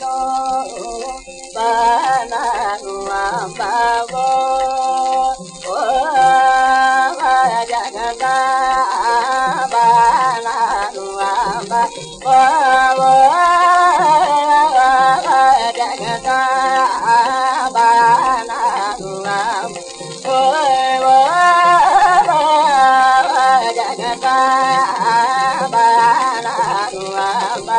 yo bana ngamba bo o jagada bana ngamba bo jagada bana ngamba o jagada bana ngamba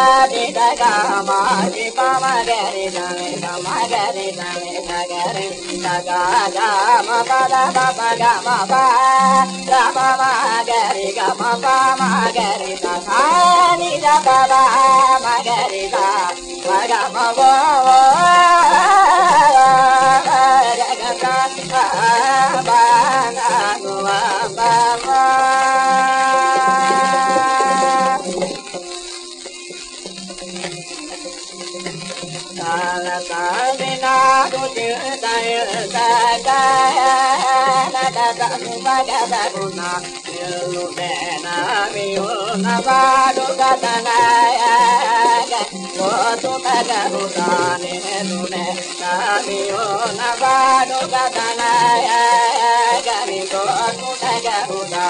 Dida dida gama di pama gari dame gama gari dame gari daga gama pada baba gama pa gama ma gari gama pa ma gari daga ni da ta ta ni na do chữ ta ta ta na ta ta mu ba da da do na lu na mi o na ba do ga ta na ya ga do to ta ga do ta ne na mi na ba do ga ta na ya ga mi do na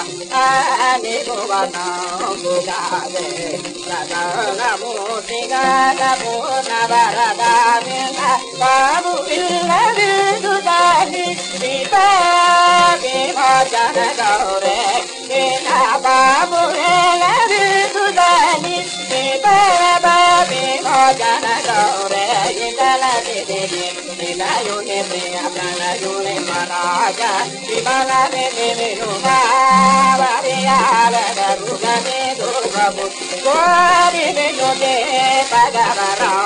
Babu illa vidudani Sita bimajana gaure Sina babu illa vidudani Sita bimajana gaure Indala dede Ina yune priya prana yune manaja Vimala dede vinuma Variya vada rugane babu gori ne yobe pada bara